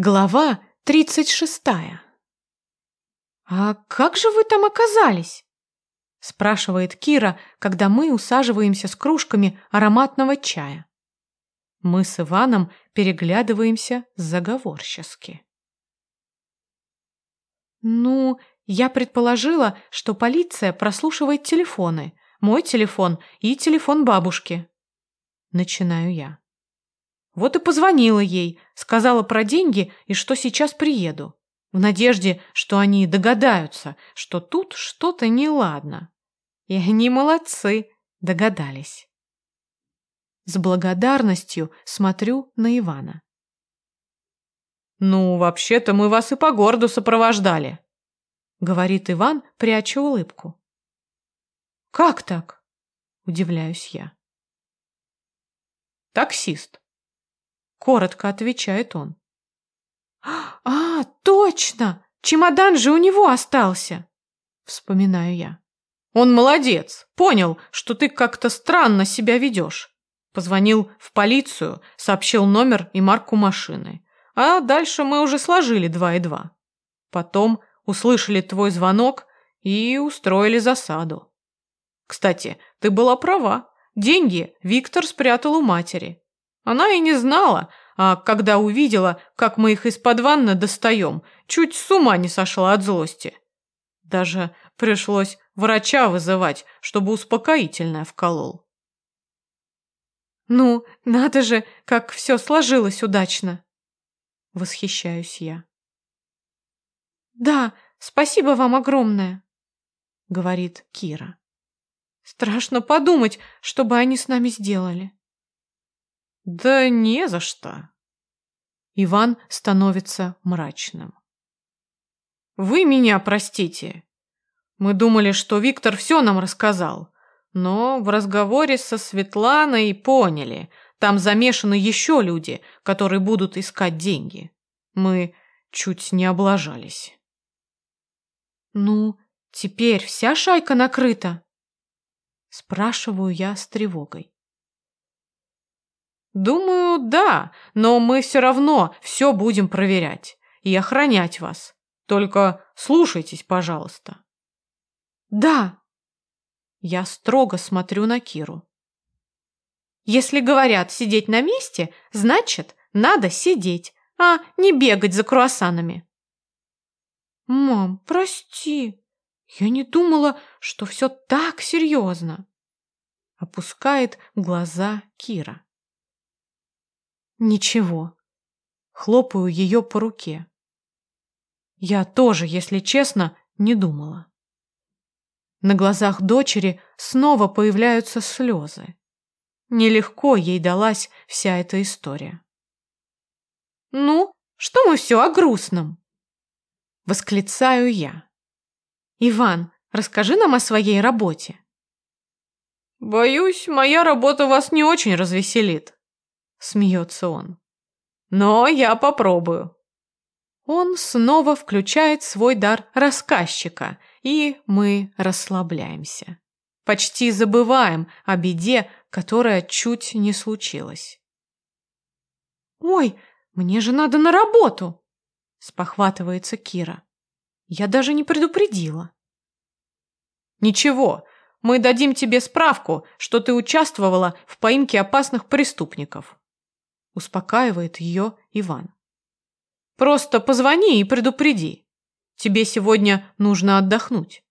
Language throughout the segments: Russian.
Глава тридцать шестая. «А как же вы там оказались?» спрашивает Кира, когда мы усаживаемся с кружками ароматного чая. Мы с Иваном переглядываемся заговорчески. «Ну, я предположила, что полиция прослушивает телефоны, мой телефон и телефон бабушки». Начинаю я. Вот и позвонила ей, сказала про деньги и что сейчас приеду. В надежде, что они догадаются, что тут что-то неладно. И они молодцы, догадались. С благодарностью смотрю на Ивана. «Ну, вообще-то мы вас и по городу сопровождали», — говорит Иван, пряча улыбку. «Как так?» — удивляюсь я. «Таксист. Коротко отвечает он. «А, точно! Чемодан же у него остался!» Вспоминаю я. «Он молодец! Понял, что ты как-то странно себя ведешь!» Позвонил в полицию, сообщил номер и марку машины. А дальше мы уже сложили два и два. Потом услышали твой звонок и устроили засаду. Кстати, ты была права. Деньги Виктор спрятал у матери. Она и не знала, а когда увидела, как мы их из-под ванны достаем, чуть с ума не сошла от злости. Даже пришлось врача вызывать, чтобы успокоительное вколол. «Ну, надо же, как все сложилось удачно!» Восхищаюсь я. «Да, спасибо вам огромное!» Говорит Кира. «Страшно подумать, что бы они с нами сделали!» Да не за что. Иван становится мрачным. Вы меня простите. Мы думали, что Виктор все нам рассказал, но в разговоре со Светланой поняли, там замешаны еще люди, которые будут искать деньги. Мы чуть не облажались. Ну, теперь вся шайка накрыта? Спрашиваю я с тревогой. Думаю, да, но мы все равно все будем проверять и охранять вас. Только слушайтесь, пожалуйста. Да. Я строго смотрю на Киру. Если говорят сидеть на месте, значит, надо сидеть, а не бегать за круассанами. Мам, прости. Я не думала, что все так серьезно. Опускает глаза Кира. Ничего. Хлопаю ее по руке. Я тоже, если честно, не думала. На глазах дочери снова появляются слезы. Нелегко ей далась вся эта история. «Ну, что мы все о грустном?» Восклицаю я. «Иван, расскажи нам о своей работе». «Боюсь, моя работа вас не очень развеселит», смеется он. Но я попробую. Он снова включает свой дар рассказчика, и мы расслабляемся. Почти забываем о беде, которая чуть не случилась. «Ой, мне же надо на работу!» – спохватывается Кира. «Я даже не предупредила». «Ничего, мы дадим тебе справку, что ты участвовала в поимке опасных преступников успокаивает ее Иван. Просто позвони и предупреди. Тебе сегодня нужно отдохнуть.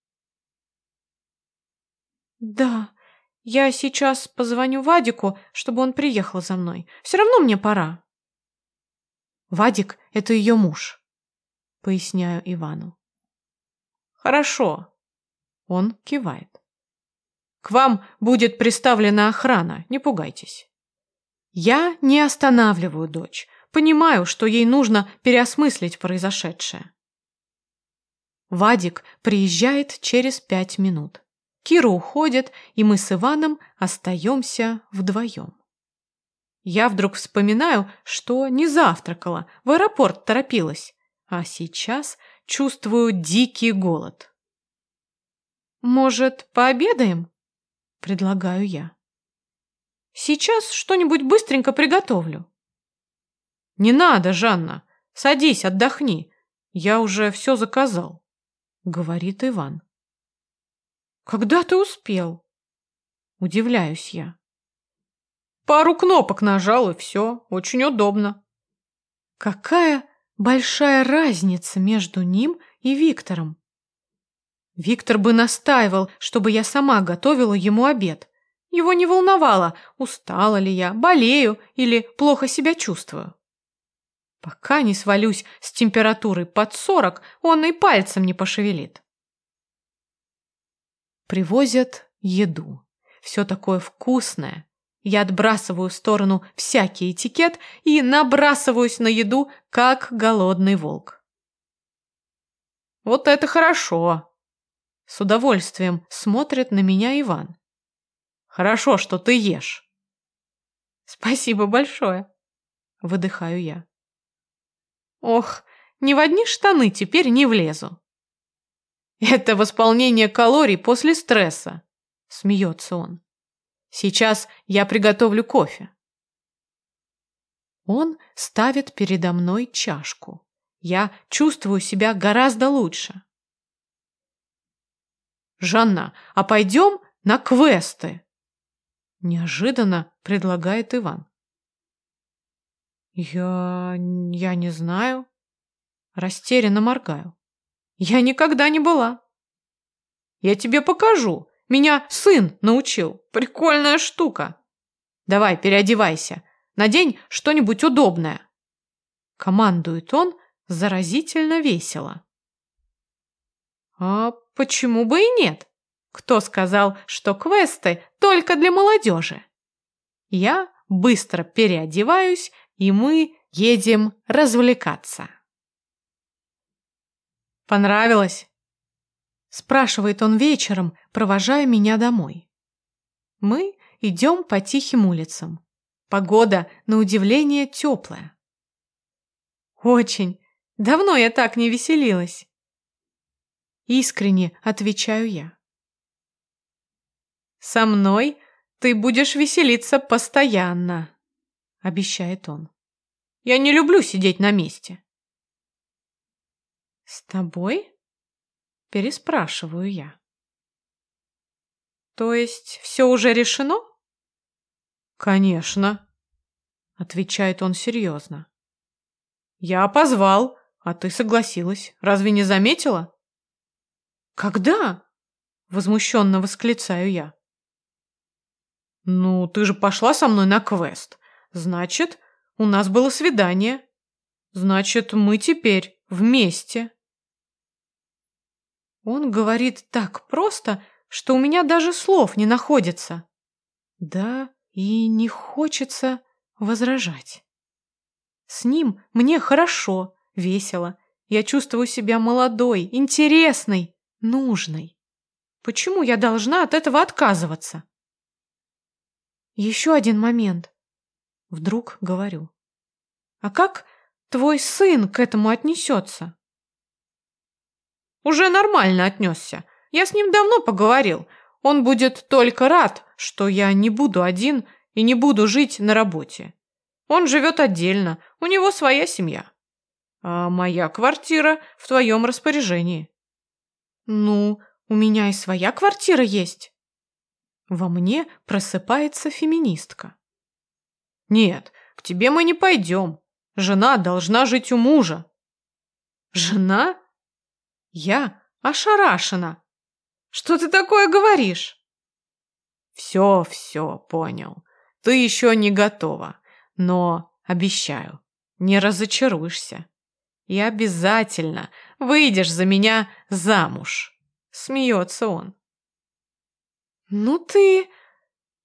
Да, я сейчас позвоню Вадику, чтобы он приехал за мной. Все равно мне пора. Вадик – это ее муж, поясняю Ивану. Хорошо. Он кивает. К вам будет приставлена охрана, не пугайтесь. Я не останавливаю дочь, понимаю, что ей нужно переосмыслить произошедшее. Вадик приезжает через пять минут. Кира уходит, и мы с Иваном остаемся вдвоем. Я вдруг вспоминаю, что не завтракала, в аэропорт торопилась, а сейчас чувствую дикий голод. «Может, пообедаем?» – предлагаю я. Сейчас что-нибудь быстренько приготовлю. Не надо, Жанна. Садись, отдохни. Я уже все заказал, говорит Иван. Когда ты успел? Удивляюсь я. Пару кнопок нажал, и все. Очень удобно. Какая большая разница между ним и Виктором. Виктор бы настаивал, чтобы я сама готовила ему обед. Его не волновало, устала ли я, болею или плохо себя чувствую. Пока не свалюсь с температурой под сорок, он и пальцем не пошевелит. Привозят еду. Все такое вкусное. Я отбрасываю в сторону всякий этикет и набрасываюсь на еду, как голодный волк. Вот это хорошо. С удовольствием смотрит на меня Иван. Хорошо, что ты ешь. Спасибо большое. Выдыхаю я. Ох, ни в одни штаны теперь не влезу. Это восполнение калорий после стресса, смеется он. Сейчас я приготовлю кофе. Он ставит передо мной чашку. Я чувствую себя гораздо лучше. «Жанна, а пойдем на квесты?» Неожиданно предлагает Иван. Я... я не знаю. Растерянно моргаю. Я никогда не была. Я тебе покажу. Меня сын научил. Прикольная штука. Давай, переодевайся. Надень что-нибудь удобное. Командует он заразительно весело. А почему бы и нет? Кто сказал, что квесты только для молодежи? Я быстро переодеваюсь, и мы едем развлекаться. Понравилось? Спрашивает он вечером, провожая меня домой. Мы идем по тихим улицам. Погода, на удивление, теплая. Очень. Давно я так не веселилась. Искренне отвечаю я. Со мной ты будешь веселиться постоянно, обещает он. Я не люблю сидеть на месте. С тобой? Переспрашиваю я. То есть все уже решено? Конечно, отвечает он серьезно. Я позвал, а ты согласилась. Разве не заметила? Когда? Возмущенно восклицаю я. Ну, ты же пошла со мной на квест. Значит, у нас было свидание. Значит, мы теперь вместе. Он говорит так просто, что у меня даже слов не находится. Да, и не хочется возражать. С ним мне хорошо, весело. Я чувствую себя молодой, интересной, нужной. Почему я должна от этого отказываться? Еще один момент. Вдруг говорю. А как твой сын к этому отнесется? Уже нормально отнесся. Я с ним давно поговорил. Он будет только рад, что я не буду один и не буду жить на работе. Он живет отдельно, у него своя семья. А моя квартира в твоем распоряжении. Ну, у меня и своя квартира есть. Во мне просыпается феминистка. Нет, к тебе мы не пойдем. Жена должна жить у мужа. Жена? Я ошарашена. Что ты такое говоришь? Все, все, понял. Ты еще не готова, но обещаю, не разочаруешься. И обязательно выйдешь за меня замуж. Смеется он. Ну ты...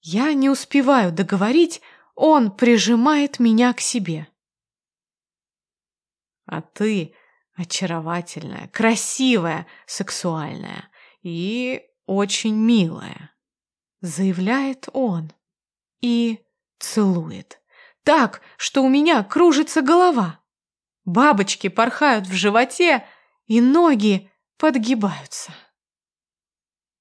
Я не успеваю договорить, он прижимает меня к себе. А ты очаровательная, красивая, сексуальная и очень милая, заявляет он и целует. Так, что у меня кружится голова. Бабочки порхают в животе, и ноги подгибаются.